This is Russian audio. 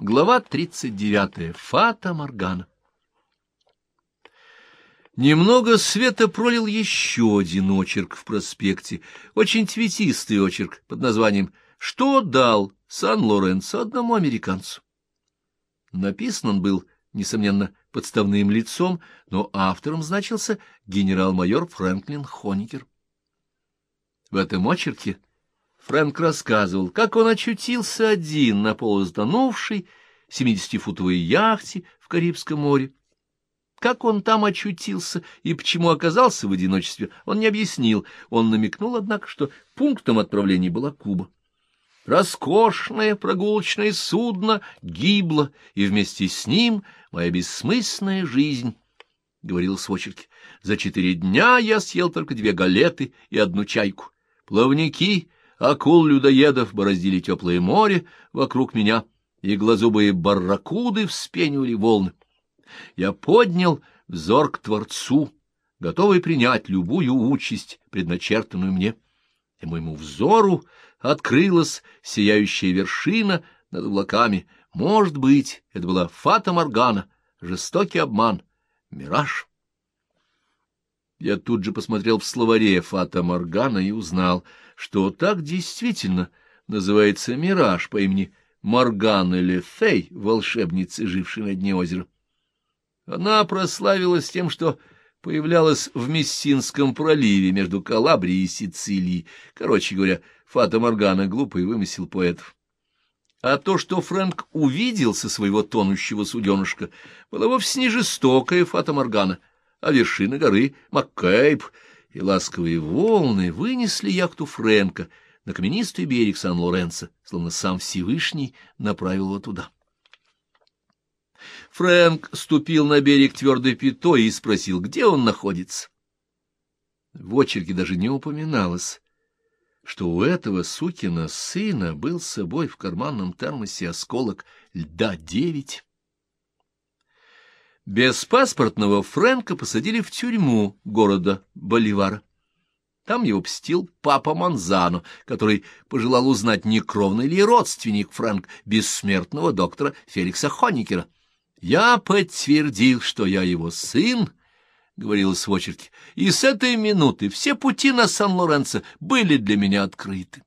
Глава 39. Фата Моргана. Немного света пролил еще один очерк в проспекте, очень цветистый очерк под названием «Что дал Сан-Лоренцо одному американцу?». Написан он был, несомненно, подставным лицом, но автором значился генерал-майор Фрэнклин Хоникер. В этом очерке Фрэнк рассказывал, как он очутился один на полузатонувшей семидесятифутовой яхте в Карибском море. Как он там очутился и почему оказался в одиночестве, он не объяснил. Он намекнул, однако, что пунктом отправления была Куба. Роскошное прогулочное судно гибло, и вместе с ним моя бессмысленная жизнь, — говорил в очерке. За четыре дня я съел только две галеты и одну чайку. Плавники акул-людоедов бороздили теплое море вокруг меня, и глазубые барракуды вспенивали волны. Я поднял взор к Творцу, готовый принять любую участь, предначертанную мне, и моему взору открылась сияющая вершина над облаками. Может быть, это была фата Моргана, жестокий обман, мираж. Я тут же посмотрел в словаре Фата Моргана и узнал, что так действительно называется мираж по имени Моргана Лефей, волшебницы, жившей на дне озера. Она прославилась тем, что появлялась в Мессинском проливе между Калабрией и Сицилией. Короче говоря, Фата Моргана — глупый вымысел поэтов. А то, что Фрэнк увидел со своего тонущего суденышка, было вовсе не жестокая Фата Моргана — а вершина горы Маккейб и ласковые волны вынесли яхту Фрэнка на каменистый берег Сан-Лоренцо, словно сам Всевышний направил его туда. Фрэнк ступил на берег твердой пятой и спросил, где он находится. В очерке даже не упоминалось, что у этого сукина сына был с собой в карманном термосе осколок льда девять. Беспаспортного Фрэнка посадили в тюрьму города Боливара. Там его пстил папа Манзано, который пожелал узнать, не кровный ли родственник Фрэнк бессмертного доктора Феликса Хоникера. «Я подтвердил, что я его сын», — говорилось в очерке, — «и с этой минуты все пути на Сан-Лоренцо были для меня открыты».